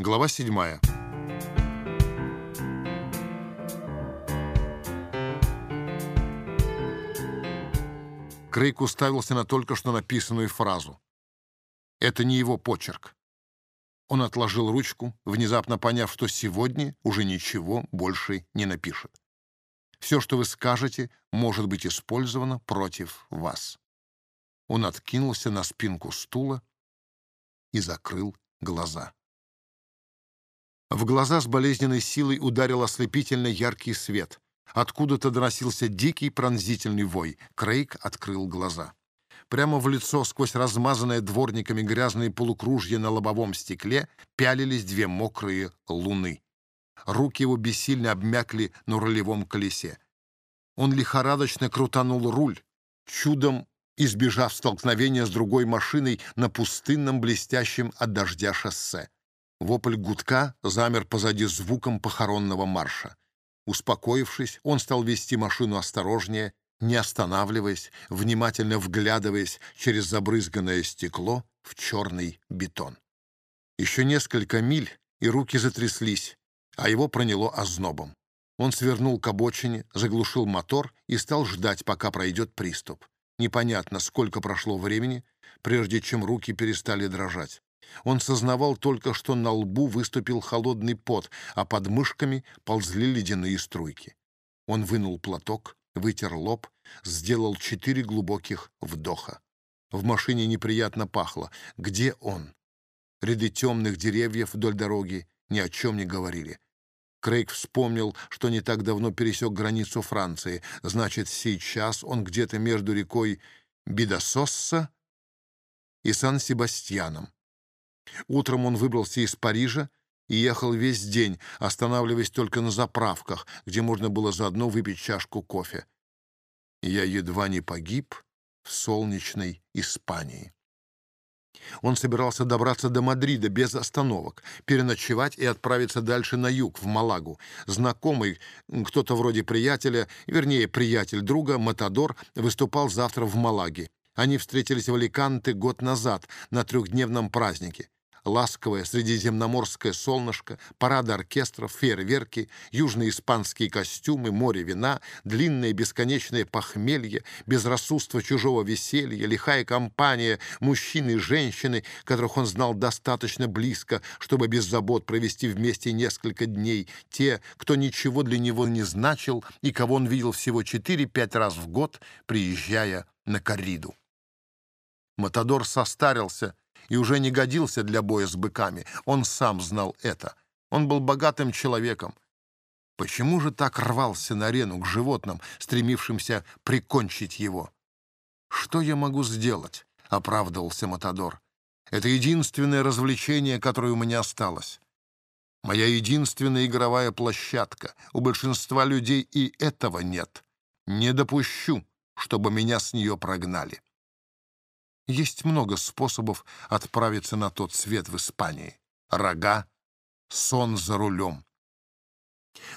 Глава 7. Крейг уставился на только что написанную фразу. Это не его почерк. Он отложил ручку, внезапно поняв, что сегодня уже ничего больше не напишет. Все, что вы скажете, может быть использовано против вас. Он откинулся на спинку стула и закрыл глаза. В глаза с болезненной силой ударил ослепительно яркий свет. Откуда-то доносился дикий пронзительный вой. Крейг открыл глаза. Прямо в лицо, сквозь размазанное дворниками грязные полукружья на лобовом стекле, пялились две мокрые луны. Руки его бессильно обмякли на рулевом колесе. Он лихорадочно крутанул руль, чудом избежав столкновения с другой машиной на пустынном блестящем от дождя шоссе. Вопль гудка замер позади звуком похоронного марша. Успокоившись, он стал вести машину осторожнее, не останавливаясь, внимательно вглядываясь через забрызганное стекло в черный бетон. Еще несколько миль, и руки затряслись, а его проняло ознобом. Он свернул к обочине, заглушил мотор и стал ждать, пока пройдет приступ. Непонятно, сколько прошло времени, прежде чем руки перестали дрожать. Он сознавал только, что на лбу выступил холодный пот, а под мышками ползли ледяные струйки. Он вынул платок, вытер лоб, сделал четыре глубоких вдоха. В машине неприятно пахло. Где он? Ряды темных деревьев вдоль дороги ни о чем не говорили. Крейг вспомнил, что не так давно пересек границу Франции. Значит, сейчас он где-то между рекой Бидасосса и Сан-Себастьяном. Утром он выбрался из Парижа и ехал весь день, останавливаясь только на заправках, где можно было заодно выпить чашку кофе. Я едва не погиб в солнечной Испании. Он собирался добраться до Мадрида без остановок, переночевать и отправиться дальше на юг, в Малагу. Знакомый, кто-то вроде приятеля, вернее, приятель друга, Матадор, выступал завтра в Малаге. Они встретились в Аликанте год назад на трехдневном празднике ласковое средиземноморское солнышко, парады оркестров, фейерверки, южные испанские костюмы, море вина, длинное бесконечное похмелье, безрассудство чужого веселья, лихая компания, мужчины и женщины, которых он знал достаточно близко, чтобы без забот провести вместе несколько дней, те, кто ничего для него не значил и кого он видел всего 4-5 раз в год, приезжая на корриду. Матадор состарился и уже не годился для боя с быками. Он сам знал это. Он был богатым человеком. Почему же так рвался на арену к животным, стремившимся прикончить его? «Что я могу сделать?» — оправдывался Матадор. «Это единственное развлечение, которое у меня осталось. Моя единственная игровая площадка. У большинства людей и этого нет. Не допущу, чтобы меня с нее прогнали». Есть много способов отправиться на тот свет в Испании. Рога, сон за рулем.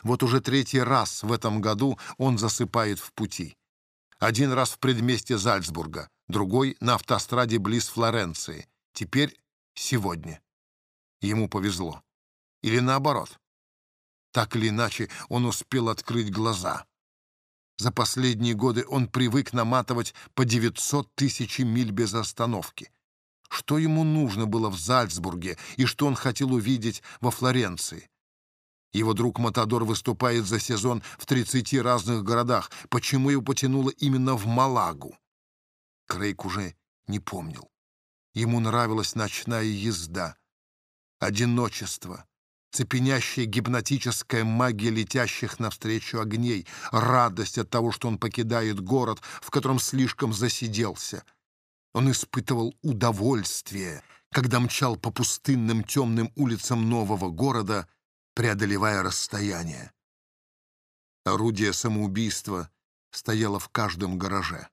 Вот уже третий раз в этом году он засыпает в пути. Один раз в предместье Зальцбурга, другой — на автостраде близ Флоренции. Теперь сегодня. Ему повезло. Или наоборот. Так или иначе, он успел открыть глаза. За последние годы он привык наматывать по 900 тысяч миль без остановки. Что ему нужно было в Зальцбурге и что он хотел увидеть во Флоренции? Его друг Матадор выступает за сезон в 30 разных городах. Почему его потянуло именно в Малагу? Крейг уже не помнил. Ему нравилась ночная езда, одиночество, цепенящая гипнотическая магия летящих навстречу огней, радость от того, что он покидает город, в котором слишком засиделся. Он испытывал удовольствие, когда мчал по пустынным темным улицам нового города, преодолевая расстояние. Орудие самоубийства стояло в каждом гараже.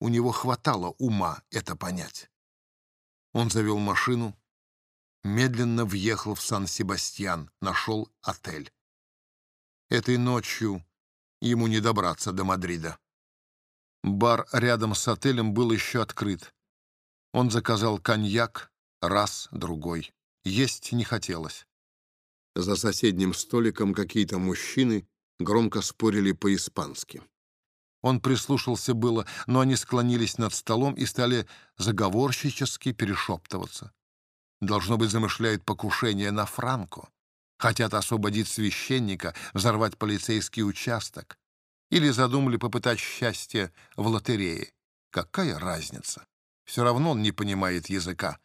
У него хватало ума это понять. Он завел машину, медленно въехал в Сан-Себастьян, нашел отель. Этой ночью ему не добраться до Мадрида. Бар рядом с отелем был еще открыт. Он заказал коньяк, раз, другой. Есть не хотелось. За соседним столиком какие-то мужчины громко спорили по-испански. Он прислушался было, но они склонились над столом и стали заговорщически перешептываться. Должно быть, замышляют покушение на Франко. Хотят освободить священника, взорвать полицейский участок. Или задумали попытать счастье в лотерее. Какая разница? Все равно он не понимает языка.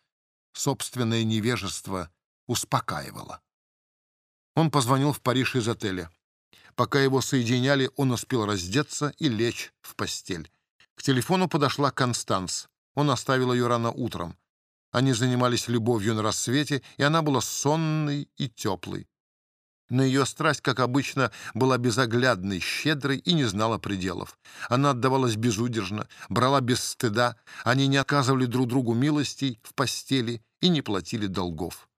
Собственное невежество успокаивало. Он позвонил в Париж из отеля. Пока его соединяли, он успел раздеться и лечь в постель. К телефону подошла Констанс. Он оставил ее рано утром. Они занимались любовью на рассвете, и она была сонной и теплой. Но ее страсть, как обычно, была безоглядной, щедрой и не знала пределов. Она отдавалась безудержно, брала без стыда, они не оказывали друг другу милостей в постели и не платили долгов.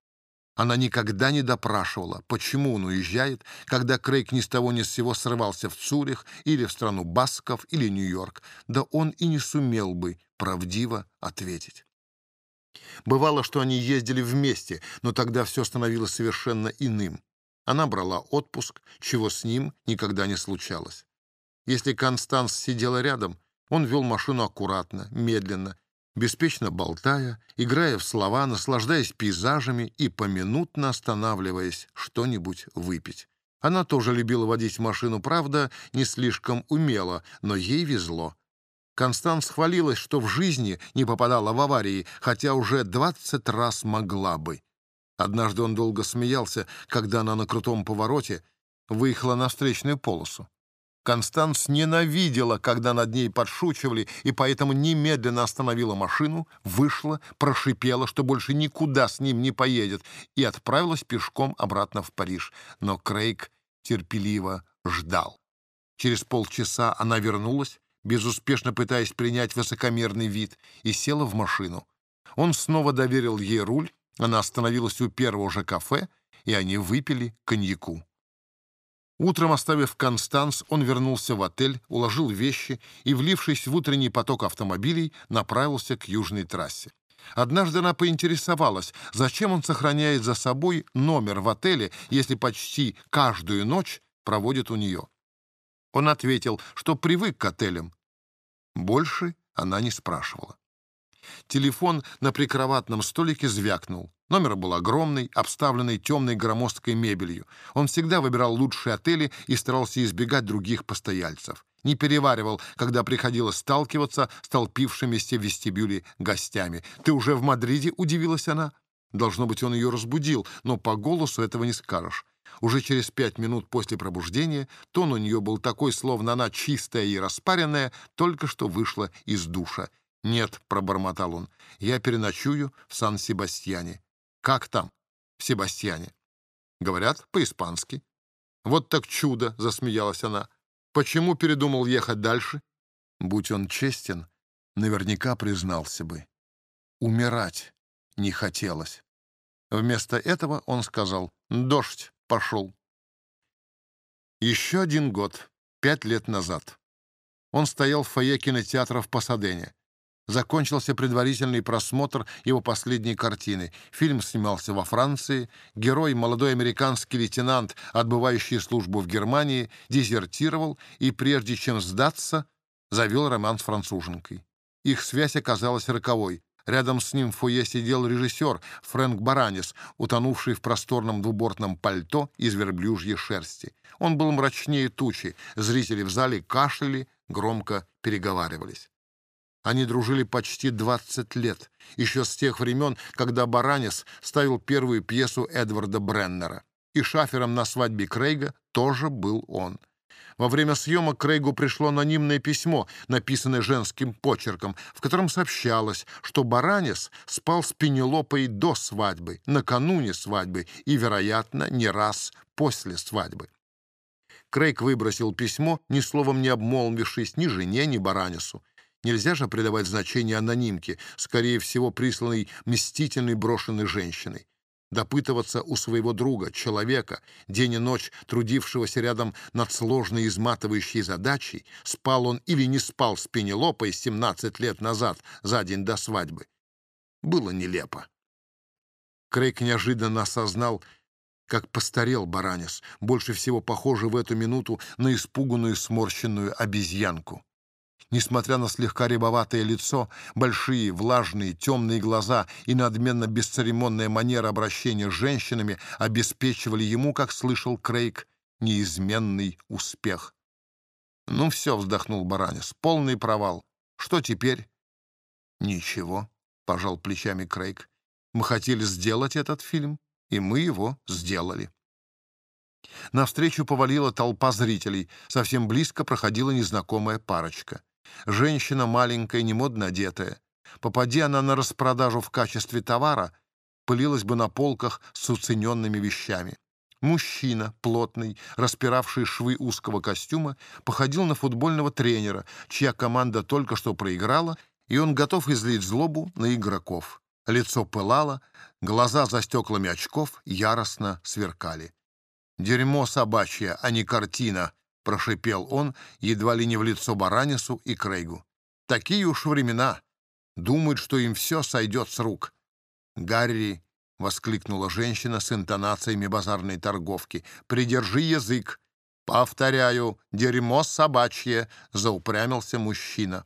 Она никогда не допрашивала, почему он уезжает, когда Крейг ни с того ни с сего срывался в Цюрих или в страну Басков или Нью-Йорк, да он и не сумел бы правдиво ответить. Бывало, что они ездили вместе, но тогда все становилось совершенно иным. Она брала отпуск, чего с ним никогда не случалось. Если Констанс сидела рядом, он вел машину аккуратно, медленно, беспечно болтая, играя в слова, наслаждаясь пейзажами и поминутно останавливаясь что-нибудь выпить. Она тоже любила водить машину, правда, не слишком умело, но ей везло. Констанс хвалилась, что в жизни не попадала в аварии, хотя уже двадцать раз могла бы. Однажды он долго смеялся, когда она на крутом повороте выехала на встречную полосу. Констанс ненавидела, когда над ней подшучивали, и поэтому немедленно остановила машину, вышла, прошипела, что больше никуда с ним не поедет, и отправилась пешком обратно в Париж. Но Крейг терпеливо ждал. Через полчаса она вернулась, безуспешно пытаясь принять высокомерный вид, и села в машину. Он снова доверил ей руль, она остановилась у первого же кафе, и они выпили коньяку. Утром, оставив Констанс, он вернулся в отель, уложил вещи и, влившись в утренний поток автомобилей, направился к южной трассе. Однажды она поинтересовалась, зачем он сохраняет за собой номер в отеле, если почти каждую ночь проводит у нее. Он ответил, что привык к отелям. Больше она не спрашивала. Телефон на прикроватном столике звякнул. Номер был огромный, обставленный темной громоздкой мебелью. Он всегда выбирал лучшие отели и старался избегать других постояльцев. Не переваривал, когда приходилось сталкиваться с толпившимися в вестибюле гостями. «Ты уже в Мадриде?» — удивилась она. Должно быть, он ее разбудил, но по голосу этого не скажешь. Уже через пять минут после пробуждения тон у нее был такой, словно она чистая и распаренная, только что вышла из душа. «Нет», — пробормотал он, — «я переночую в Сан-Себастьяне». «Как там, в Себастьяне?» «Говорят, по-испански». «Вот так чудо!» — засмеялась она. «Почему передумал ехать дальше?» Будь он честен, наверняка признался бы. Умирать не хотелось. Вместо этого он сказал «Дождь пошел». Еще один год, пять лет назад. Он стоял в фойе кинотеатра в Пасадене. Закончился предварительный просмотр его последней картины. Фильм снимался во Франции. Герой, молодой американский лейтенант, отбывающий службу в Германии, дезертировал и, прежде чем сдаться, завел роман с француженкой. Их связь оказалась роковой. Рядом с ним в фойе сидел режиссер Фрэнк Баранис, утонувший в просторном двубортном пальто из верблюжьей шерсти. Он был мрачнее тучи. Зрители в зале кашляли, громко переговаривались. Они дружили почти 20 лет, еще с тех времен, когда Баранис ставил первую пьесу Эдварда Бреннера. И шафером на свадьбе Крейга тоже был он. Во время съемок Крейгу пришло анонимное письмо, написанное женским почерком, в котором сообщалось, что Баранис спал с Пенелопой до свадьбы, накануне свадьбы и, вероятно, не раз после свадьбы. Крейг выбросил письмо, ни словом не обмолвившись ни жене, ни Баранису. Нельзя же придавать значение анонимке, скорее всего, присланной мстительной брошенной женщиной. Допытываться у своего друга, человека, день и ночь трудившегося рядом над сложной изматывающей задачей, спал он или не спал с Пенелопой 17 лет назад, за день до свадьбы, было нелепо. Крейг неожиданно осознал, как постарел Баранец, больше всего похожий в эту минуту на испуганную сморщенную обезьянку. Несмотря на слегка рябоватое лицо, большие, влажные, темные глаза и надменно бесцеремонная манера обращения с женщинами обеспечивали ему, как слышал Крейг, неизменный успех. «Ну все», — вздохнул Баранец, — «полный провал. Что теперь?» «Ничего», — пожал плечами Крейг. «Мы хотели сделать этот фильм, и мы его сделали». Навстречу повалила толпа зрителей. Совсем близко проходила незнакомая парочка. Женщина маленькая, немодно одетая. Попади она на распродажу в качестве товара, пылилась бы на полках с уцененными вещами. Мужчина, плотный, распиравший швы узкого костюма, походил на футбольного тренера, чья команда только что проиграла, и он готов излить злобу на игроков. Лицо пылало, глаза за стеклами очков яростно сверкали. «Дерьмо собачье, а не картина», — прошипел он, едва ли не в лицо Баранису и Крейгу. «Такие уж времена. Думают, что им все сойдет с рук». Гарри — воскликнула женщина с интонациями базарной торговки. «Придержи язык!» «Повторяю, дерьмо собачье!» — заупрямился мужчина.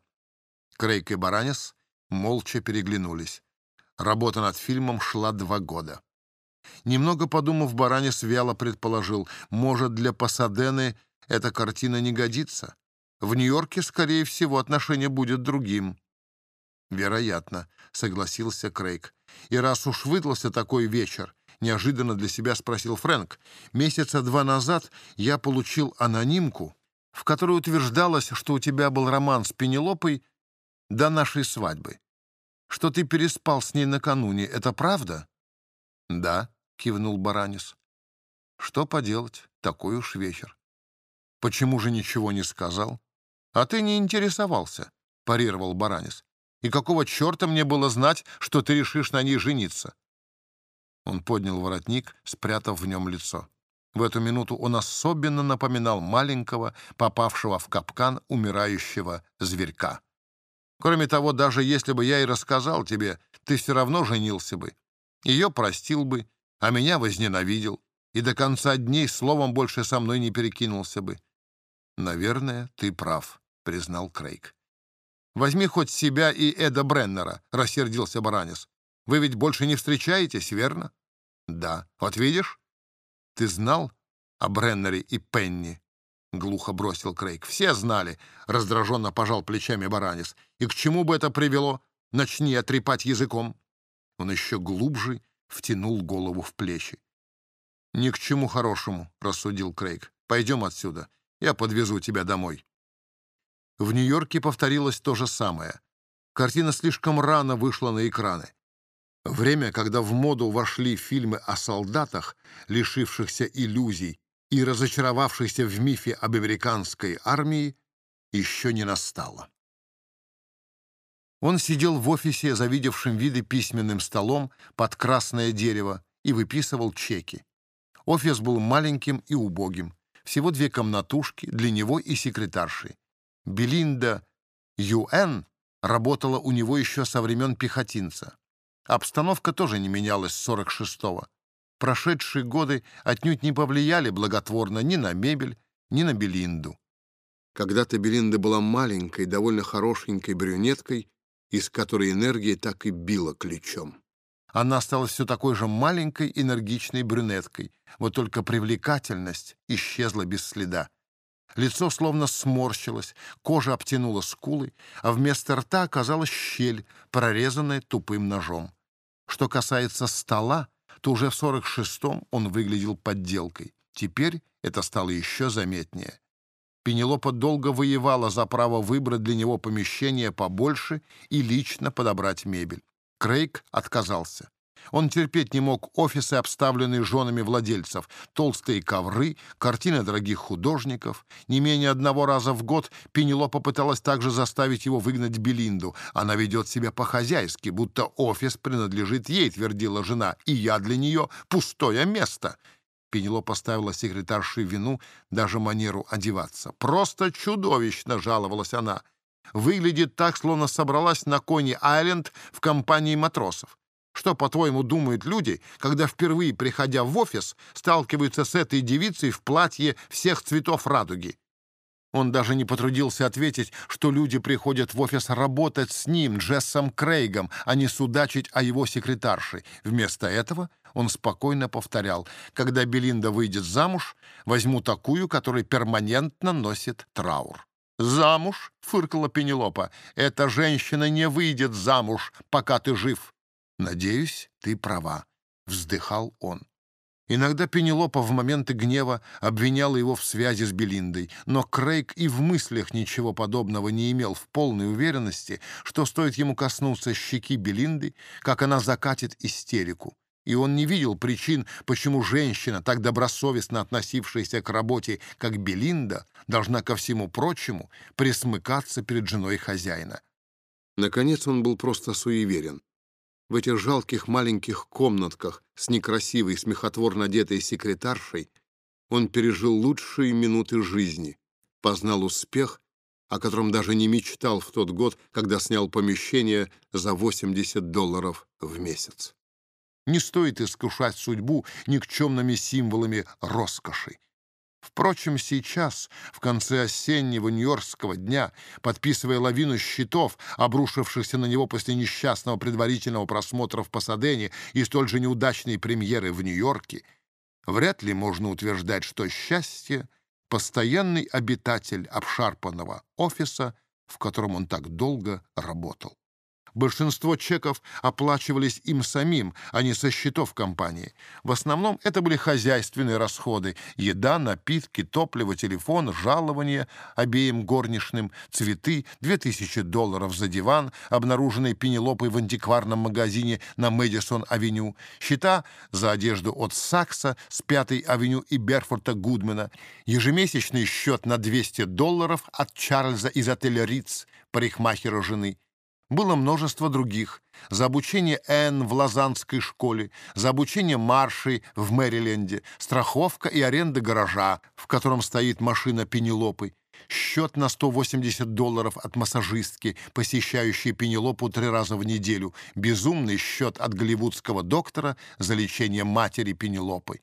Крейг и Баранец молча переглянулись. Работа над фильмом шла два года. Немного подумав, Баранец вяло предположил, может, для Пасадены эта картина не годится. В Нью-Йорке, скорее всего, отношение будет другим. «Вероятно», — согласился Крейг. «И раз уж выдался такой вечер, — неожиданно для себя спросил Фрэнк, — месяца два назад я получил анонимку, в которой утверждалось, что у тебя был роман с Пенелопой до нашей свадьбы. Что ты переспал с ней накануне, это правда?» «Да», — кивнул Баранис. «Что поделать, такой уж вечер». «Почему же ничего не сказал?» «А ты не интересовался», — парировал Баранис. И какого черта мне было знать, что ты решишь на ней жениться?» Он поднял воротник, спрятав в нем лицо. В эту минуту он особенно напоминал маленького, попавшего в капкан умирающего зверька. Кроме того, даже если бы я и рассказал тебе, ты все равно женился бы. Ее простил бы, а меня возненавидел, и до конца дней словом больше со мной не перекинулся бы. «Наверное, ты прав», — признал Крейг. Возьми хоть себя и Эда Бреннера, — рассердился Баранис. Вы ведь больше не встречаетесь, верно? Да. Вот видишь? Ты знал о Бреннере и Пенни? Глухо бросил Крейг. Все знали, — раздраженно пожал плечами Баранис. И к чему бы это привело? Начни отрепать языком. Он еще глубже втянул голову в плечи. «Ни к чему хорошему», — рассудил Крейг. «Пойдем отсюда. Я подвезу тебя домой». В Нью-Йорке повторилось то же самое. Картина слишком рано вышла на экраны. Время, когда в моду вошли фильмы о солдатах, лишившихся иллюзий и разочаровавшихся в мифе об американской армии, еще не настало. Он сидел в офисе, завидевшим виды письменным столом под красное дерево, и выписывал чеки. Офис был маленьким и убогим. Всего две комнатушки для него и секретарши. Белинда Юэн работала у него еще со времен пехотинца. Обстановка тоже не менялась с 46-го. Прошедшие годы отнюдь не повлияли благотворно ни на мебель, ни на Белинду. Когда-то Белинда была маленькой, довольно хорошенькой брюнеткой, из которой энергия так и била ключом. Она осталась все такой же маленькой, энергичной брюнеткой, вот только привлекательность исчезла без следа. Лицо словно сморщилось, кожа обтянула скулы, а вместо рта оказалась щель, прорезанная тупым ножом. Что касается стола, то уже в 46-м он выглядел подделкой. Теперь это стало еще заметнее. Пенелопа долго воевала за право выбрать для него помещение побольше и лично подобрать мебель. Крейг отказался. Он терпеть не мог офисы, обставленные женами владельцев, толстые ковры, картины дорогих художников. Не менее одного раза в год Пенело попыталась также заставить его выгнать Белинду. Она ведет себя по-хозяйски, будто офис принадлежит ей, твердила жена, и я для нее пустое место. Пенело поставила секретарши вину, даже манеру одеваться. «Просто чудовищно!» — жаловалась она. «Выглядит так, словно собралась на Кони-Айленд в компании матросов. Что, по-твоему, думают люди, когда впервые, приходя в офис, сталкиваются с этой девицей в платье всех цветов радуги? Он даже не потрудился ответить, что люди приходят в офис работать с ним, Джессом Крейгом, а не судачить о его секретарше. Вместо этого он спокойно повторял, когда Белинда выйдет замуж, возьму такую, которая перманентно носит траур. «Замуж?» — фыркала Пенелопа. «Эта женщина не выйдет замуж, пока ты жив». «Надеюсь, ты права», — вздыхал он. Иногда Пенелопа в моменты гнева обвиняла его в связи с Белиндой, но Крейг и в мыслях ничего подобного не имел в полной уверенности, что стоит ему коснуться щеки Белинды, как она закатит истерику. И он не видел причин, почему женщина, так добросовестно относившаяся к работе, как Белинда, должна ко всему прочему присмыкаться перед женой хозяина. Наконец он был просто суеверен в этих жалких маленьких комнатках с некрасивой, смехотворно одетой секретаршей он пережил лучшие минуты жизни, познал успех, о котором даже не мечтал в тот год, когда снял помещение за 80 долларов в месяц. Не стоит искушать судьбу никчемными символами роскоши. Впрочем, сейчас, в конце осеннего нью-йоркского дня, подписывая лавину счетов, обрушившихся на него после несчастного предварительного просмотра в Пасадене и столь же неудачной премьеры в Нью-Йорке, вряд ли можно утверждать, что счастье — постоянный обитатель обшарпанного офиса, в котором он так долго работал. Большинство чеков оплачивались им самим, а не со счетов компании. В основном это были хозяйственные расходы – еда, напитки, топливо, телефон, жалование обеим горничным, цветы, 2000 долларов за диван, обнаруженный Пенелопой в антикварном магазине на Мэдисон-авеню, счета за одежду от Сакса с 5-й авеню и Берфорта Гудмена, ежемесячный счет на 200 долларов от Чарльза из отеля Риц, парикмахера жены – было множество других. За обучение Энн в Лозаннской школе, за обучение Маршей в Мэриленде, страховка и аренда гаража, в котором стоит машина Пенелопы, счет на 180 долларов от массажистки, посещающей Пенелопу три раза в неделю, безумный счет от голливудского доктора за лечение матери Пенелопы.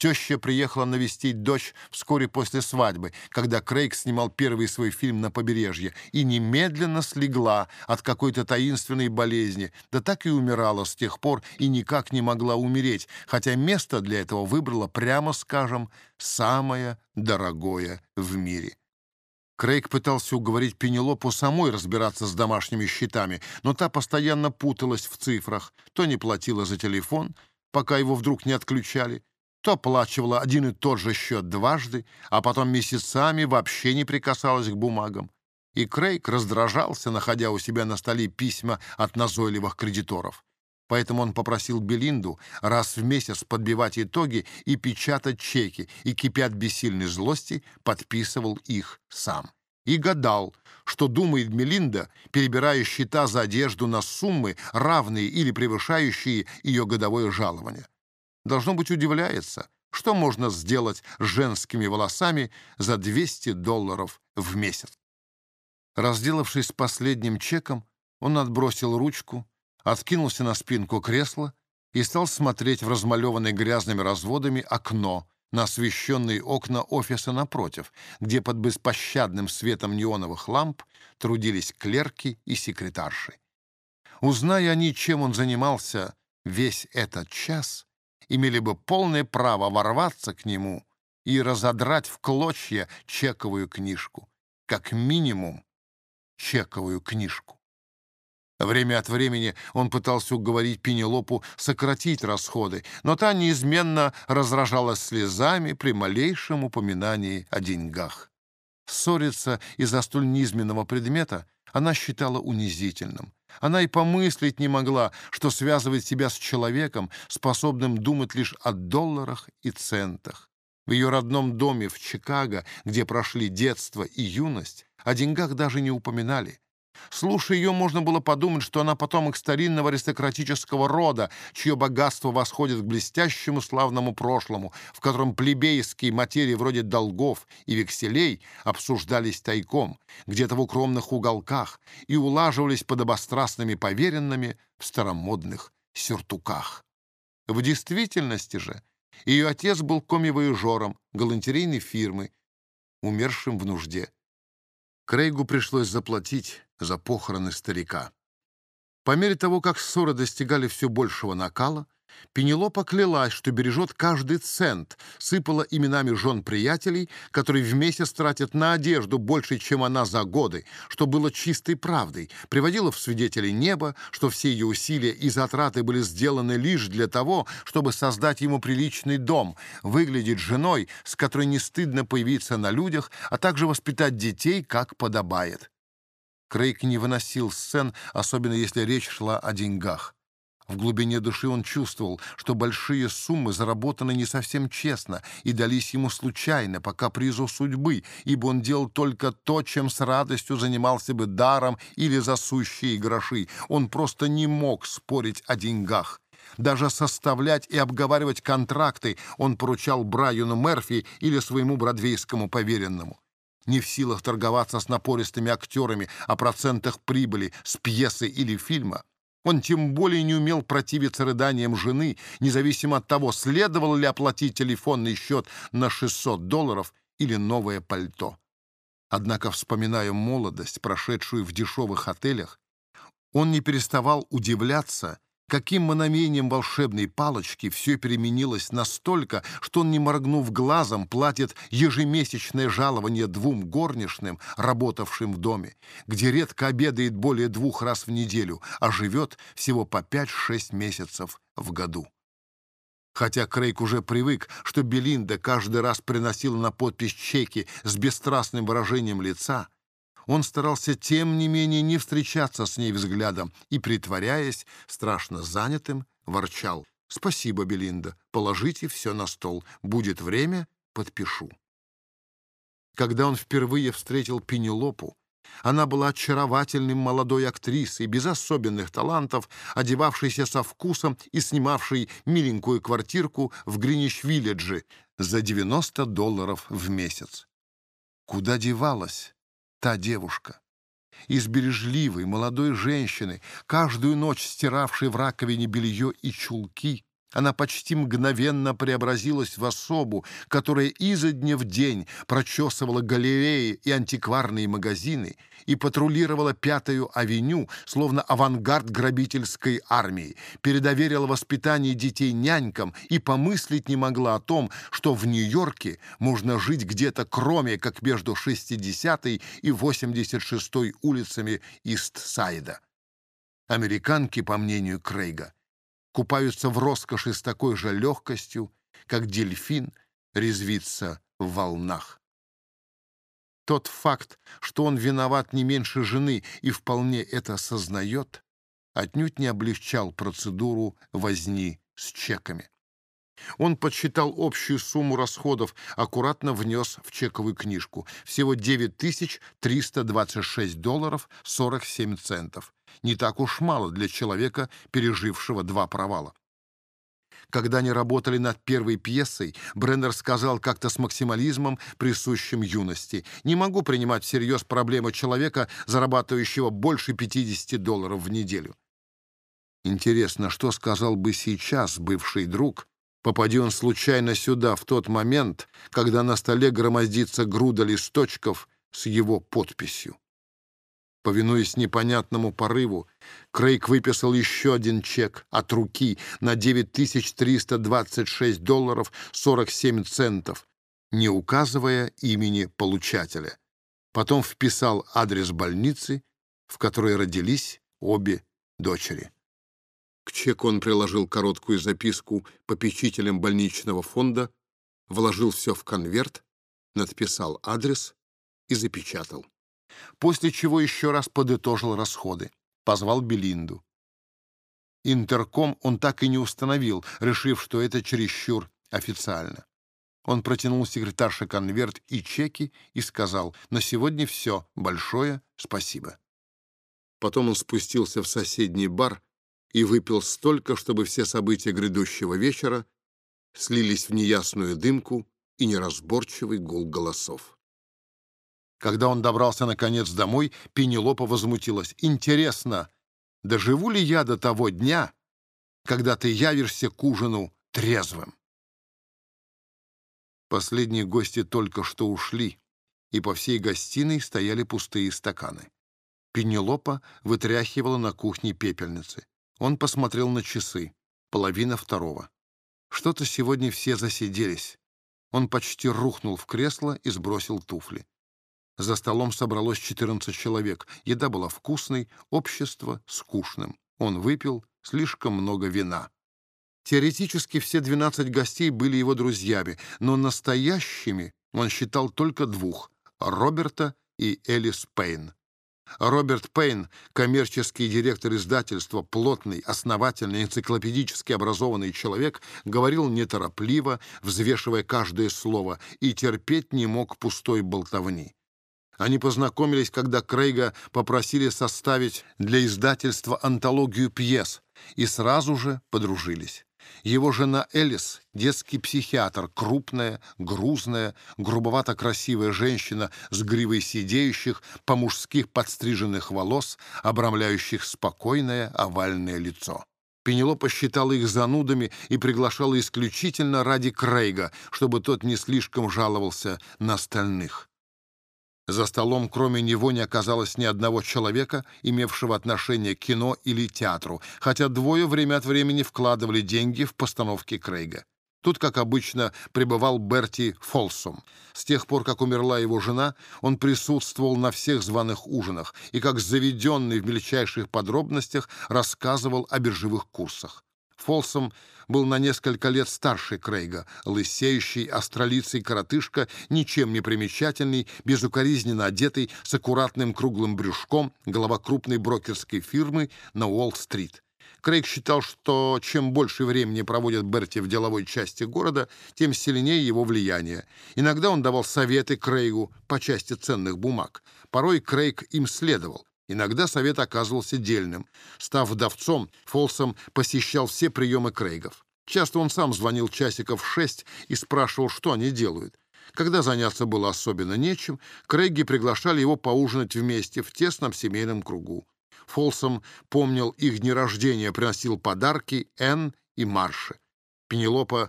Теща приехала навестить дочь вскоре после свадьбы, когда Крейг снимал первый свой фильм на побережье, и немедленно слегла от какой-то таинственной болезни, да так и умирала с тех пор и никак не могла умереть, хотя место для этого выбрала, прямо скажем, самое дорогое в мире. Крейг пытался уговорить Пенелопу самой разбираться с домашними счетами, но та постоянно путалась в цифрах, то не платила за телефон, пока его вдруг не отключали, то оплачивала один и тот же счет дважды, а потом месяцами вообще не прикасалась к бумагам. И Крейг раздражался, находя у себя на столе письма от назойливых кредиторов. Поэтому он попросил Белинду раз в месяц подбивать итоги и печатать чеки, и, кипя от бессильной злости, подписывал их сам. И гадал, что думает Мелинда, перебирая счета за одежду на суммы, равные или превышающие ее годовое жалование. Должно быть, удивляется, что можно сделать с женскими волосами за 200 долларов в месяц. Разделавшись с последним чеком, он отбросил ручку, откинулся на спинку кресла и стал смотреть в размалеванное грязными разводами окно на освещенные окна офиса напротив, где под беспощадным светом неоновых ламп трудились клерки и секретарши. Узная они, чем он занимался весь этот час, имели бы полное право ворваться к нему и разодрать в клочья чековую книжку. Как минимум, чековую книжку. Время от времени он пытался уговорить Пенелопу сократить расходы, но та неизменно разражалась слезами при малейшем упоминании о деньгах. Ссориться из-за столь низменного предмета она считала унизительным. Она и помыслить не могла, что связывает себя с человеком, способным думать лишь о долларах и центах. В ее родном доме в Чикаго, где прошли детство и юность, о деньгах даже не упоминали. Слушая ее, можно было подумать, что она потомок старинного аристократического рода, чье богатство восходит к блестящему славному прошлому, в котором плебейские материи вроде долгов и векселей обсуждались тайком, где-то в укромных уголках, и улаживались подобострастными поверенными в старомодных сюртуках. В действительности же ее отец был комивоежором галантерейной фирмы, умершим в нужде. Крейгу пришлось заплатить за похороны старика. По мере того, как ссоры достигали все большего накала, Пенелопа клялась, что бережет каждый цент, сыпала именами жен приятелей, которые в месяц на одежду больше, чем она за годы, что было чистой правдой, приводила в свидетелей неба, что все ее усилия и затраты были сделаны лишь для того, чтобы создать ему приличный дом, выглядеть женой, с которой не стыдно появиться на людях, а также воспитать детей, как подобает. Крейг не выносил сцен, особенно если речь шла о деньгах. В глубине души он чувствовал, что большие суммы заработаны не совсем честно и дались ему случайно, по капризу судьбы, ибо он делал только то, чем с радостью занимался бы даром или за сущие гроши. Он просто не мог спорить о деньгах. Даже составлять и обговаривать контракты он поручал Брайану Мерфи или своему бродвейскому поверенному. Не в силах торговаться с напористыми актерами о процентах прибыли с пьесы или фильма, он тем более не умел противиться рыданиям жены, независимо от того, следовало ли оплатить телефонный счет на 600 долларов или новое пальто. Однако, вспоминая молодость, прошедшую в дешевых отелях, он не переставал удивляться каким мановением волшебной палочки все переменилось настолько, что он, не моргнув глазом, платит ежемесячное жалование двум горничным, работавшим в доме, где редко обедает более двух раз в неделю, а живет всего по 5-6 месяцев в году. Хотя Крейг уже привык, что Белинда каждый раз приносила на подпись чеки с бесстрастным выражением лица, он старался, тем не менее, не встречаться с ней взглядом и, притворяясь страшно занятым, ворчал. «Спасибо, Белинда. Положите все на стол. Будет время, подпишу». Когда он впервые встретил Пенелопу, она была очаровательной молодой актрисой, без особенных талантов, одевавшейся со вкусом и снимавшей миленькую квартирку в Гринич-Вилледже за 90 долларов в месяц. Куда девалась та девушка. Из бережливой молодой женщины, каждую ночь стиравшей в раковине белье и чулки, она почти мгновенно преобразилась в особу, которая изо дня в день прочесывала галереи и антикварные магазины и патрулировала Пятую авеню, словно авангард грабительской армии, передоверила воспитание детей нянькам и помыслить не могла о том, что в Нью-Йорке можно жить где-то кроме, как между 60-й и 86-й улицами Ист-Сайда. Американки, по мнению Крейга, купаются в роскоши с такой же легкостью, как дельфин резвится в волнах. Тот факт, что он виноват не меньше жены и вполне это осознает, отнюдь не облегчал процедуру возни с чеками. Он подсчитал общую сумму расходов, аккуратно внес в чековую книжку. Всего 9326 долларов 47 центов. Не так уж мало для человека, пережившего два провала. Когда они работали над первой пьесой, Бреннер сказал как-то с максимализмом, присущим юности, «Не могу принимать всерьез проблемы человека, зарабатывающего больше 50 долларов в неделю». Интересно, что сказал бы сейчас бывший друг, Попади он случайно сюда в тот момент, когда на столе громоздится груда листочков с его подписью. Повинуясь непонятному порыву, Крейг выписал еще один чек от руки на 9326 долларов 47 центов, не указывая имени получателя. Потом вписал адрес больницы, в которой родились обе дочери. К чеку он приложил короткую записку попечителям больничного фонда, вложил все в конверт, надписал адрес и запечатал. После чего еще раз подытожил расходы. Позвал Белинду. Интерком он так и не установил, решив, что это чересчур официально. Он протянул секретарше конверт и чеки и сказал, «На сегодня все. Большое спасибо». Потом он спустился в соседний бар, и выпил столько, чтобы все события грядущего вечера слились в неясную дымку и неразборчивый гул голосов. Когда он добрался, наконец, домой, Пенелопа возмутилась. «Интересно, доживу ли я до того дня, когда ты явишься к ужину трезвым. Последние гости только что ушли, и по всей гостиной стояли пустые стаканы. Пенелопа вытряхивала на кухне пепельницы. Он посмотрел на часы. Половина второго. Что-то сегодня все засиделись. Он почти рухнул в кресло и сбросил туфли. За столом собралось 14 человек. Еда была вкусной, общество — скучным. Он выпил слишком много вина. Теоретически все 12 гостей были его друзьями, но настоящими он считал только двух — Роберта и Элис Пейн. Роберт Пейн, коммерческий директор издательства, плотный, основательный, энциклопедически образованный человек, говорил неторопливо, взвешивая каждое слово, и терпеть не мог пустой болтовни. Они познакомились, когда Крейга попросили составить для издательства антологию пьес, и сразу же подружились. Его жена Элис — детский психиатр, крупная, грузная, грубовато красивая женщина с гривой сидеющих, по-мужских подстриженных волос, обрамляющих спокойное овальное лицо. Пенелопа считала их занудами и приглашала исключительно ради Крейга, чтобы тот не слишком жаловался на остальных. За столом кроме него не оказалось ни одного человека, имевшего отношение к кино или театру, хотя двое время от времени вкладывали деньги в постановки Крейга. Тут, как обычно, пребывал Берти Фолсом. С тех пор, как умерла его жена, он присутствовал на всех званых ужинах и, как заведенный в мельчайших подробностях, рассказывал о биржевых курсах. Фолсом был на несколько лет старше Крейга, лысеющий австралийский коротышка, ничем не примечательный, безукоризненно одетый, с аккуратным круглым брюшком, глава крупной брокерской фирмы на Уолл-стрит. Крейг считал, что чем больше времени проводит Берти в деловой части города, тем сильнее его влияние. Иногда он давал советы Крейгу по части ценных бумаг. Порой Крейг им следовал. Иногда совет оказывался дельным. Став вдовцом, Фолсом посещал все приемы Крейгов. Часто он сам звонил часиков в шесть и спрашивал, что они делают. Когда заняться было особенно нечем, Крейги приглашали его поужинать вместе в тесном семейном кругу. Фолсом помнил их дни рождения, приносил подарки Энн и Марше. Пенелопа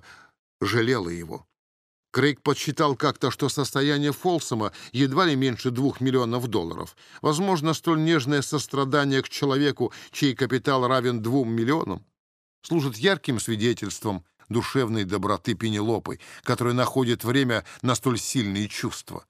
жалела его. Крейг подсчитал как-то, что состояние Фолсома едва ли меньше двух миллионов долларов. Возможно, столь нежное сострадание к человеку, чей капитал равен двум миллионам, служит ярким свидетельством душевной доброты Пенелопы, которая находит время на столь сильные чувства.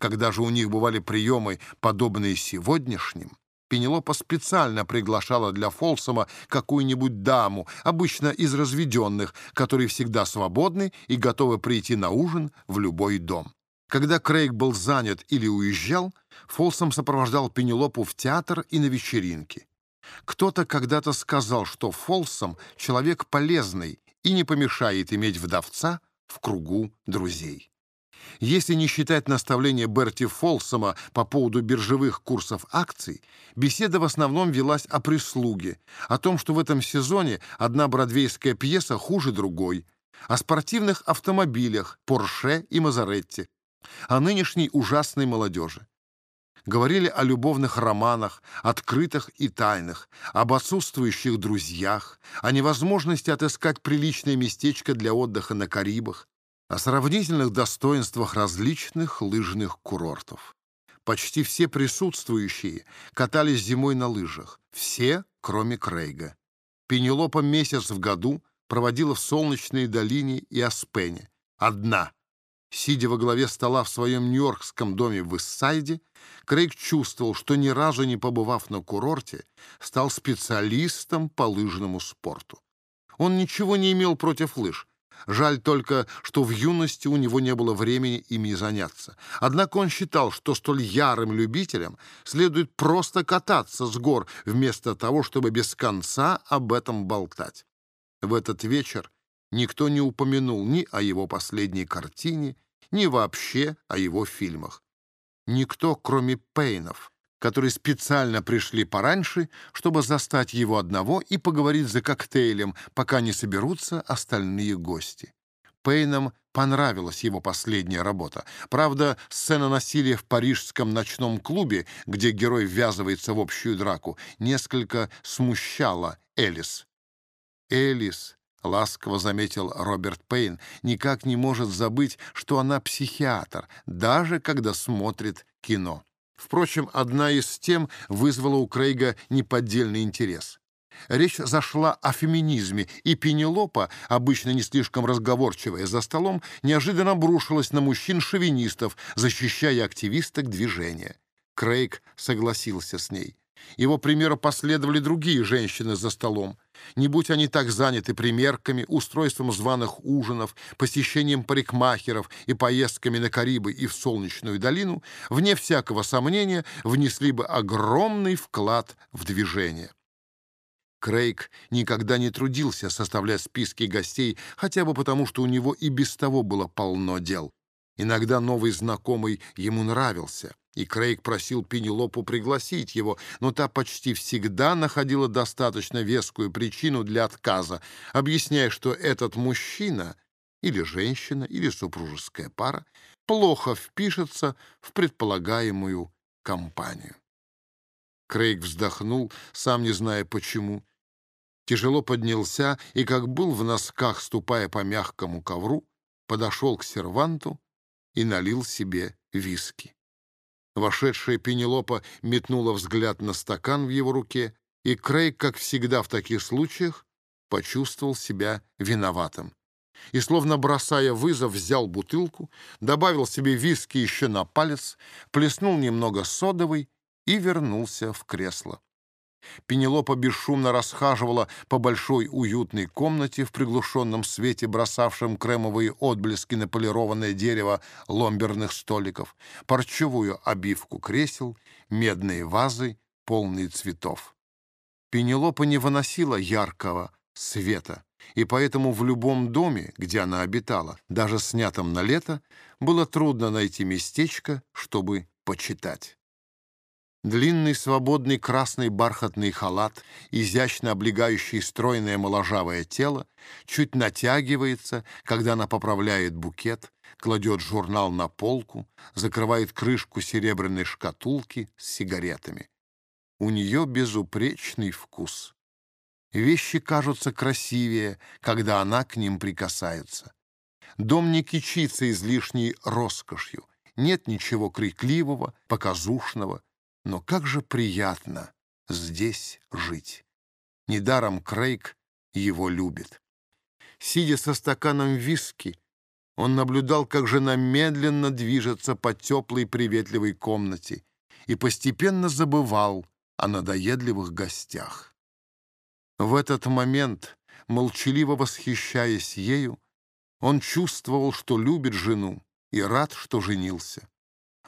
Когда же у них бывали приемы, подобные сегодняшним, Пенелопа специально приглашала для Фолсома какую-нибудь даму, обычно из разведенных, которые всегда свободны и готовы прийти на ужин в любой дом. Когда Крейг был занят или уезжал, Фолсом сопровождал Пенелопу в театр и на вечеринки. Кто-то когда-то сказал, что Фолсом — человек полезный и не помешает иметь вдовца в кругу друзей. Если не считать наставления Берти Фолсома по поводу биржевых курсов акций, беседа в основном велась о прислуге, о том, что в этом сезоне одна бродвейская пьеса хуже другой, о спортивных автомобилях Порше и Мазаретти, о нынешней ужасной молодежи. Говорили о любовных романах, открытых и тайных, об отсутствующих друзьях, о невозможности отыскать приличное местечко для отдыха на Карибах, о сравнительных достоинствах различных лыжных курортов. Почти все присутствующие катались зимой на лыжах, все, кроме Крейга. Пенелопа месяц в году проводила в солнечной долине и Аспене. Одна. Сидя во главе стола в своем нью-йоркском доме в Иссайде, Крейг чувствовал, что ни разу не побывав на курорте, стал специалистом по лыжному спорту. Он ничего не имел против лыж, Жаль только, что в юности у него не было времени ими заняться. Однако он считал, что столь ярым любителям следует просто кататься с гор, вместо того, чтобы без конца об этом болтать. В этот вечер никто не упомянул ни о его последней картине, ни вообще о его фильмах. Никто, кроме Пейнов, которые специально пришли пораньше, чтобы застать его одного и поговорить за коктейлем, пока не соберутся остальные гости. Пейнам понравилась его последняя работа. Правда, сцена насилия в парижском ночном клубе, где герой ввязывается в общую драку, несколько смущала Элис. Элис, ласково заметил Роберт Пейн, никак не может забыть, что она психиатр, даже когда смотрит кино. Впрочем, одна из тем вызвала у Крейга неподдельный интерес. Речь зашла о феминизме, и Пенелопа, обычно не слишком разговорчивая за столом, неожиданно обрушилась на мужчин-шовинистов, защищая активисток движения. Крейг согласился с ней. Его примеру последовали другие женщины за столом. Не будь они так заняты примерками, устройством званых ужинов, посещением парикмахеров и поездками на Карибы и в Солнечную долину, вне всякого сомнения внесли бы огромный вклад в движение. Крейг никогда не трудился составлять списки гостей, хотя бы потому, что у него и без того было полно дел. Иногда новый знакомый ему нравился, и Крейг просил Пенелопу пригласить его, но та почти всегда находила достаточно вескую причину для отказа, объясняя, что этот мужчина или женщина, или супружеская пара плохо впишется в предполагаемую компанию. Крейг вздохнул, сам не зная почему, тяжело поднялся и, как был в носках, ступая по мягкому ковру, подошел к серванту и налил себе виски. Вошедшая Пенелопа метнула взгляд на стакан в его руке, и Крейг, как всегда в таких случаях, почувствовал себя виноватым. И, словно бросая вызов, взял бутылку, добавил себе виски еще на палец, плеснул немного содовой и вернулся в кресло. Пенелопа бесшумно расхаживала по большой уютной комнате в приглушенном свете, бросавшем кремовые отблески на полированное дерево ломберных столиков, парчевую обивку кресел, медные вазы, полные цветов. Пенелопа не выносила яркого света, и поэтому в любом доме, где она обитала, даже снятом на лето, было трудно найти местечко, чтобы почитать. Длинный свободный красный бархатный халат, изящно облегающий стройное моложавое тело, чуть натягивается, когда она поправляет букет, кладет журнал на полку, закрывает крышку серебряной шкатулки с сигаретами. У нее безупречный вкус. Вещи кажутся красивее, когда она к ним прикасается. Дом не кичится излишней роскошью. Нет ничего крикливого, показушного, но как же приятно здесь жить. Недаром Крейг его любит. Сидя со стаканом виски, он наблюдал, как жена медленно движется по теплой приветливой комнате и постепенно забывал о надоедливых гостях. В этот момент, молчаливо восхищаясь ею, он чувствовал, что любит жену и рад, что женился.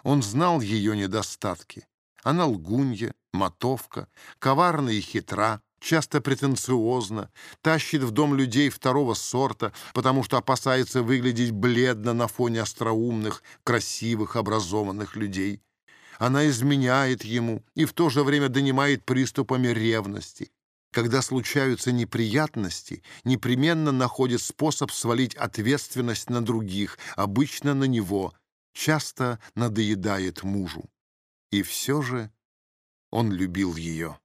Он знал ее недостатки. Она лгунья, мотовка, коварна и хитра, часто претенциозна, тащит в дом людей второго сорта, потому что опасается выглядеть бледно на фоне остроумных, красивых, образованных людей. Она изменяет ему и в то же время донимает приступами ревности. Когда случаются неприятности, непременно находит способ свалить ответственность на других, обычно на него, часто надоедает мужу. И все же он любил ее.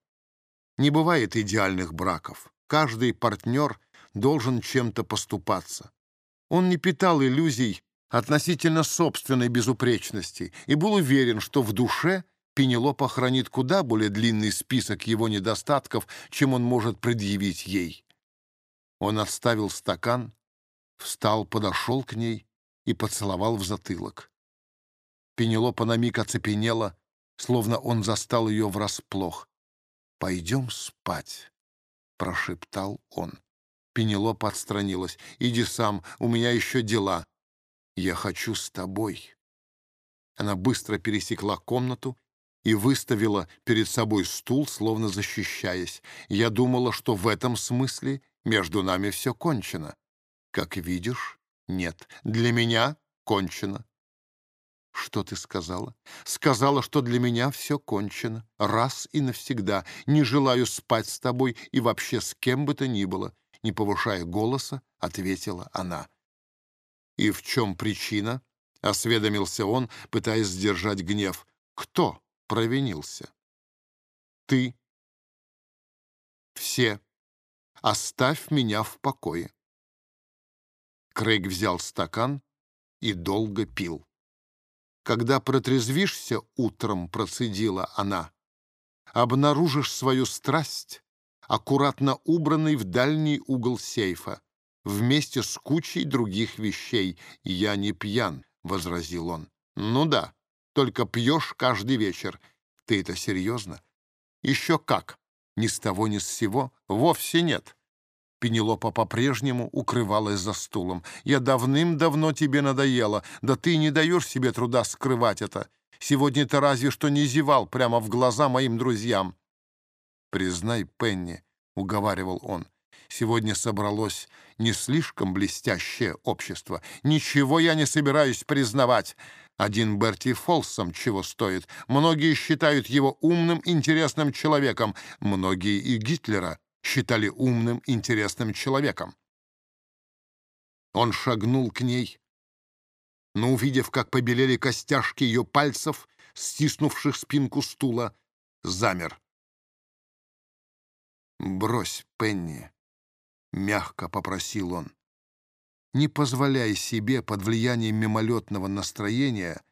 Не бывает идеальных браков. Каждый партнер должен чем-то поступаться. Он не питал иллюзий относительно собственной безупречности и был уверен, что в душе Пенелопа хранит куда более длинный список его недостатков, чем он может предъявить ей. Он отставил стакан, встал, подошел к ней и поцеловал в затылок. Пенелопа на миг оцепенела, словно он застал ее врасплох. «Пойдем спать», — прошептал он. Пенелопа отстранилась. «Иди сам, у меня еще дела. Я хочу с тобой». Она быстро пересекла комнату и выставила перед собой стул, словно защищаясь. Я думала, что в этом смысле между нами все кончено. Как видишь, нет. Для меня кончено. «Что ты сказала?» «Сказала, что для меня все кончено. Раз и навсегда. Не желаю спать с тобой и вообще с кем бы то ни было». Не повышая голоса, ответила она. «И в чем причина?» — осведомился он, пытаясь сдержать гнев. «Кто провинился?» «Ты». «Все. Оставь меня в покое. Крейг взял стакан и долго пил. Когда протрезвишься утром, процедила она, обнаружишь свою страсть, аккуратно убранный в дальний угол сейфа, вместе с кучей других вещей. «Я не пьян», — возразил он. «Ну да, только пьешь каждый вечер. Ты это серьезно?» «Еще как. Ни с того, ни с сего. Вовсе нет». Пенелопа по-прежнему укрывалась за стулом. «Я давным-давно тебе надоела, да ты не даешь себе труда скрывать это. Сегодня ты разве что не зевал прямо в глаза моим друзьям». «Признай, Пенни», — уговаривал он, — «сегодня собралось не слишком блестящее общество. Ничего я не собираюсь признавать. Один Берти Фолсом чего стоит. Многие считают его умным, интересным человеком. Многие и Гитлера считали умным, интересным человеком. Он шагнул к ней, но, увидев, как побелели костяшки ее пальцев, стиснувших спинку стула, замер. «Брось, Пенни», — мягко попросил он. «Не позволяй себе под влиянием мимолетного настроения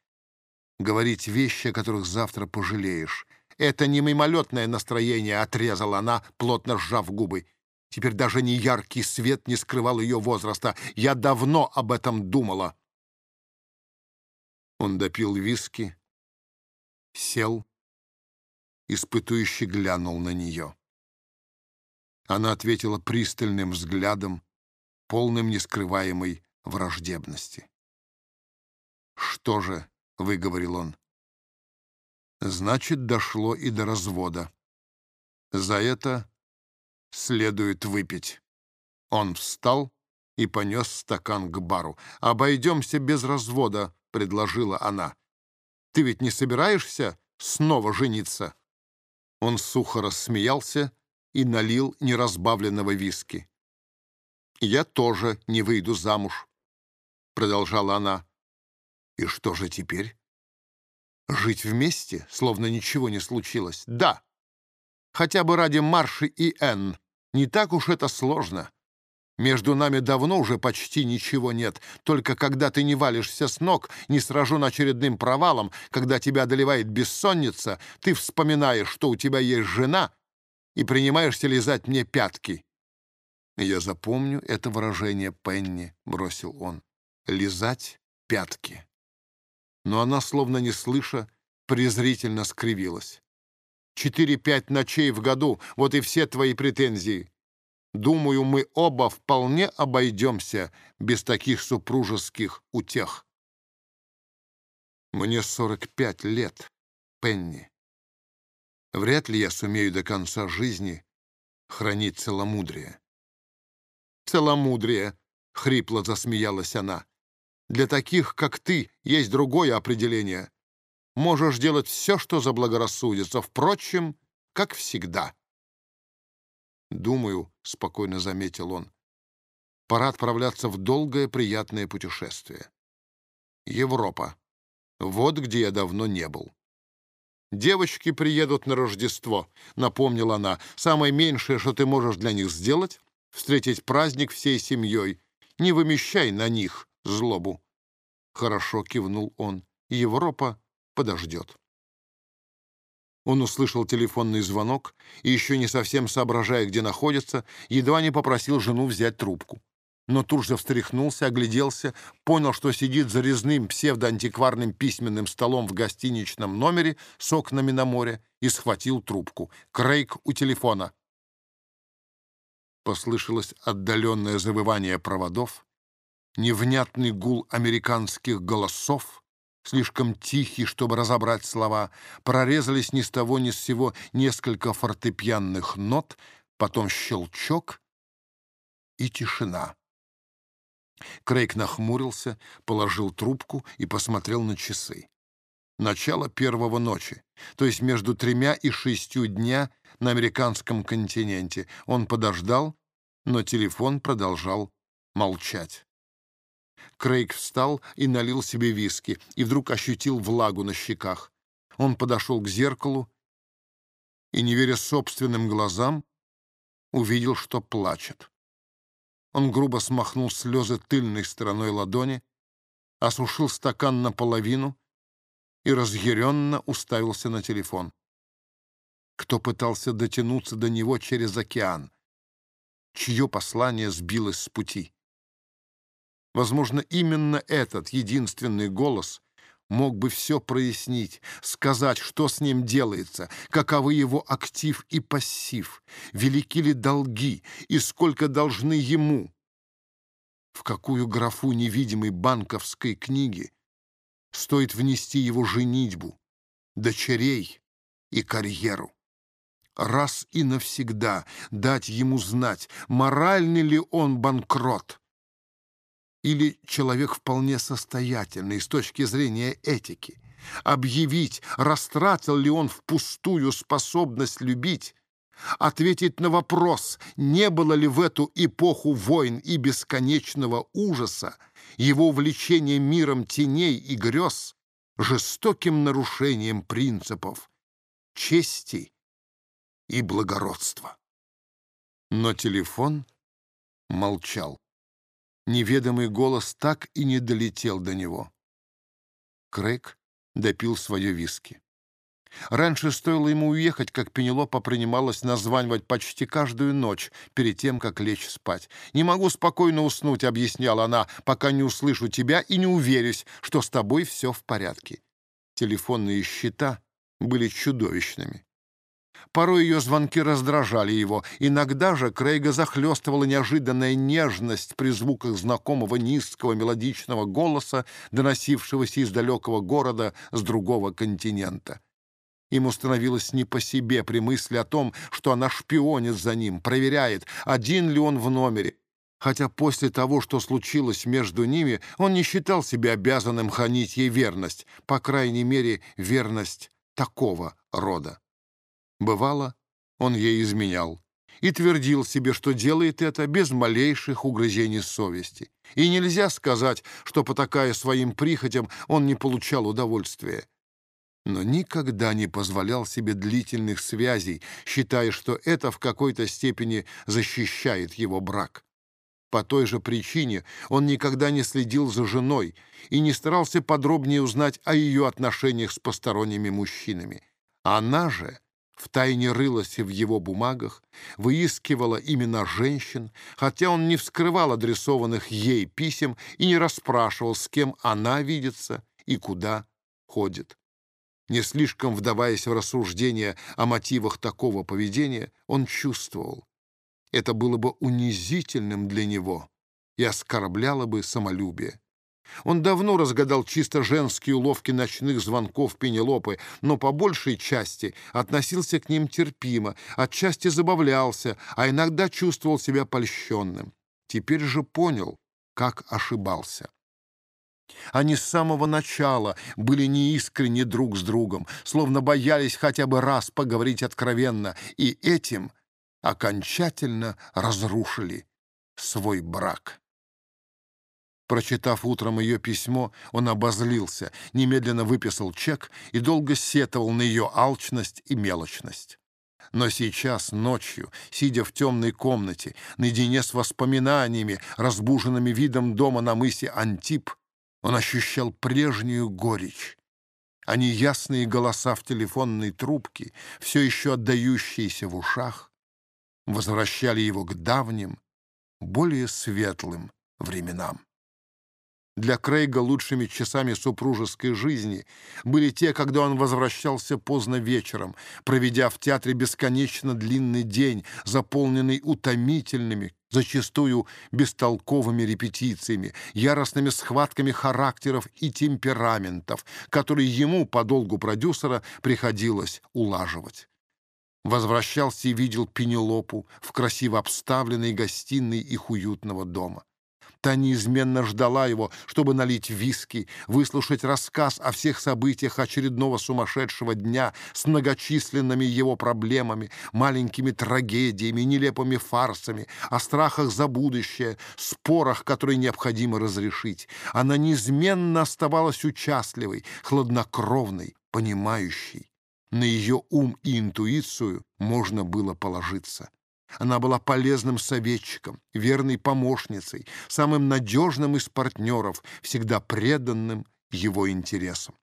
говорить вещи, о которых завтра пожалеешь. «Это не мимолетное настроение», — отрезала она, плотно сжав губы. Теперь даже не яркий свет не скрывал ее возраста. Я давно об этом думала. Он допил виски, сел, испытующе глянул на нее. Она ответила пристальным взглядом, полным нескрываемой враждебности. «Что же?» — выговорил он. Значит, дошло и до развода. За это следует выпить. Он встал и понес стакан к бару. «Обойдемся без развода», — предложила она. «Ты ведь не собираешься снова жениться?» Он сухо рассмеялся и налил неразбавленного виски. «Я тоже не выйду замуж», — продолжала она. «И что же теперь?» Жить вместе, словно ничего не случилось? Да. Хотя бы ради Марши и Энн. Не так уж это сложно. Между нами давно уже почти ничего нет. Только когда ты не валишься с ног, не сражен очередным провалом, когда тебя одолевает бессонница, ты вспоминаешь, что у тебя есть жена, и принимаешься лизать мне пятки. «Я запомню это выражение, Пенни», — бросил он. «Лизать пятки» но она, словно не слыша, презрительно скривилась. «Четыре-пять ночей в году — вот и все твои претензии. Думаю, мы оба вполне обойдемся без таких супружеских утех». «Мне сорок пять лет, Пенни. Вряд ли я сумею до конца жизни хранить целомудрие». «Целомудрие!» — хрипло засмеялась она. Для таких, как ты, есть другое определение. Можешь делать все, что заблагорассудится. Впрочем, как всегда. «Думаю», — спокойно заметил он, — «пора отправляться в долгое приятное путешествие. Европа. Вот где я давно не был». «Девочки приедут на Рождество», — напомнила она. «Самое меньшее, что ты можешь для них сделать — встретить праздник всей семьей. Не вымещай на них злобу. Хорошо кивнул он. Европа подождет. Он услышал телефонный звонок и, еще не совсем соображая, где находится, едва не попросил жену взять трубку. Но тут же встряхнулся, огляделся, понял, что сидит за резным псевдоантикварным письменным столом в гостиничном номере с окнами на море и схватил трубку. Крейг у телефона. Послышалось отдаленное завывание проводов, невнятный гул американских голосов, слишком тихий, чтобы разобрать слова, прорезались ни с того ни с сего несколько фортепианных нот, потом щелчок и тишина. Крейг нахмурился, положил трубку и посмотрел на часы. Начало первого ночи, то есть между тремя и шестью дня на американском континенте. Он подождал, но телефон продолжал молчать. Крейг встал и налил себе виски, и вдруг ощутил влагу на щеках. Он подошел к зеркалу и, не веря собственным глазам, увидел, что плачет. Он грубо смахнул слезы тыльной стороной ладони, осушил стакан наполовину и разъяренно уставился на телефон. Кто пытался дотянуться до него через океан? Чье послание сбилось с пути? Возможно, именно этот единственный голос мог бы все прояснить, сказать, что с ним делается, каковы его актив и пассив, велики ли долги и сколько должны ему. В какую графу невидимой банковской книги стоит внести его женитьбу, дочерей и карьеру. Раз и навсегда дать ему знать, моральный ли он банкрот, или человек вполне состоятельный с точки зрения этики, объявить, растратил ли он впустую способность любить, ответить на вопрос, не было ли в эту эпоху войн и бесконечного ужаса его увлечение миром теней и грез жестоким нарушением принципов чести и благородства. Но телефон молчал. Неведомый голос так и не долетел до него. Крейг допил свое виски. Раньше стоило ему уехать, как Пенелопа принималась названивать почти каждую ночь перед тем, как лечь спать. «Не могу спокойно уснуть», — объясняла она, «пока не услышу тебя и не уверюсь, что с тобой все в порядке». Телефонные счета были чудовищными. Порой ее звонки раздражали его. Иногда же Крейга захлестывала неожиданная нежность при звуках знакомого низкого мелодичного голоса, доносившегося из далекого города с другого континента. Ему становилось не по себе при мысли о том, что она шпионит за ним, проверяет, один ли он в номере. Хотя после того, что случилось между ними, он не считал себя обязанным хранить ей верность, по крайней мере, верность такого рода. Бывало, он ей изменял и твердил себе, что делает это без малейших угрызений совести. И нельзя сказать, что, потакая своим прихотям, он не получал удовольствия. Но никогда не позволял себе длительных связей, считая, что это в какой-то степени защищает его брак. По той же причине он никогда не следил за женой и не старался подробнее узнать о ее отношениях с посторонними мужчинами. Она же втайне рылась в его бумагах, выискивала имена женщин, хотя он не вскрывал адресованных ей писем и не расспрашивал, с кем она видится и куда ходит. Не слишком вдаваясь в рассуждения о мотивах такого поведения, он чувствовал, это было бы унизительным для него и оскорбляло бы самолюбие. Он давно разгадал чисто женские уловки ночных звонков Пенелопы, но по большей части относился к ним терпимо, отчасти забавлялся, а иногда чувствовал себя польщенным. Теперь же понял, как ошибался. Они с самого начала были неискренни друг с другом, словно боялись хотя бы раз поговорить откровенно, и этим окончательно разрушили свой брак. Прочитав утром ее письмо, он обозлился, немедленно выписал чек и долго сетовал на ее алчность и мелочность. Но сейчас, ночью, сидя в темной комнате, наедине с воспоминаниями, разбуженными видом дома на мысе Антип, он ощущал прежнюю горечь, а неясные голоса в телефонной трубке, все еще отдающиеся в ушах, возвращали его к давним, более светлым временам. Для Крейга лучшими часами супружеской жизни были те, когда он возвращался поздно вечером, проведя в театре бесконечно длинный день, заполненный утомительными, зачастую бестолковыми репетициями, яростными схватками характеров и темпераментов, которые ему, по долгу продюсера, приходилось улаживать. Возвращался и видел Пенелопу в красиво обставленной гостиной их уютного дома. Та неизменно ждала его, чтобы налить виски, выслушать рассказ о всех событиях очередного сумасшедшего дня с многочисленными его проблемами, маленькими трагедиями, нелепыми фарсами, о страхах за будущее, спорах, которые необходимо разрешить. Она неизменно оставалась участливой, хладнокровной, понимающей. На ее ум и интуицию можно было положиться. Она была полезным советчиком, верной помощницей, самым надежным из партнеров, всегда преданным его интересам.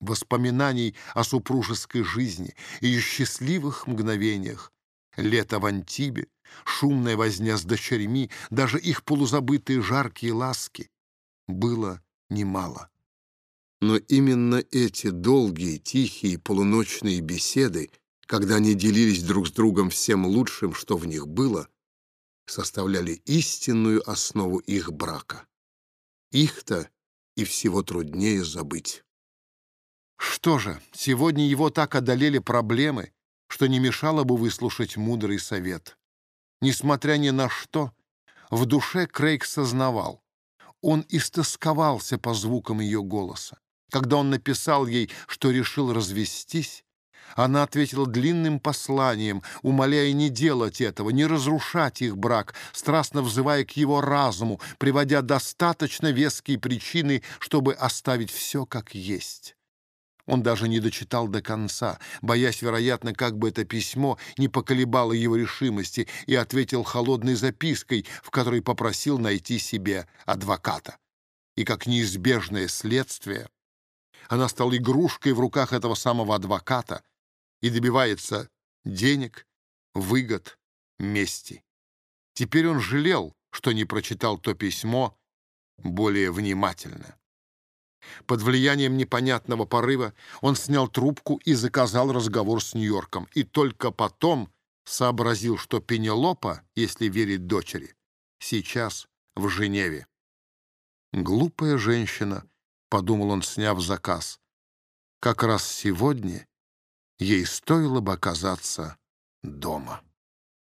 Воспоминаний о супружеской жизни, ее счастливых мгновениях, лето в Антибе, шумная возня с дочерьми, даже их полузабытые жаркие ласки было немало. Но именно эти долгие, тихие, полуночные беседы, когда они делились друг с другом всем лучшим, что в них было, составляли истинную основу их брака. Их-то и всего труднее забыть. Что же, сегодня его так одолели проблемы, что не мешало бы выслушать мудрый совет. Несмотря ни на что, в душе Крейг сознавал, он истосковался по звукам ее голоса. Когда он написал ей, что решил развестись, она ответила длинным посланием, умоляя не делать этого, не разрушать их брак, страстно взывая к его разуму, приводя достаточно веские причины, чтобы оставить все как есть. Он даже не дочитал до конца, боясь, вероятно, как бы это письмо не поколебало его решимости, и ответил холодной запиской, в которой попросил найти себе адвоката. И как неизбежное следствие она стала игрушкой в руках этого самого адвоката и добивается денег, выгод, мести. Теперь он жалел, что не прочитал то письмо более внимательно. Под влиянием непонятного порыва он снял трубку и заказал разговор с Нью-Йорком, и только потом сообразил, что Пенелопа, если верить дочери, сейчас в Женеве. Глупая женщина подумал он, сняв заказ. Как раз сегодня ей стоило бы оказаться дома.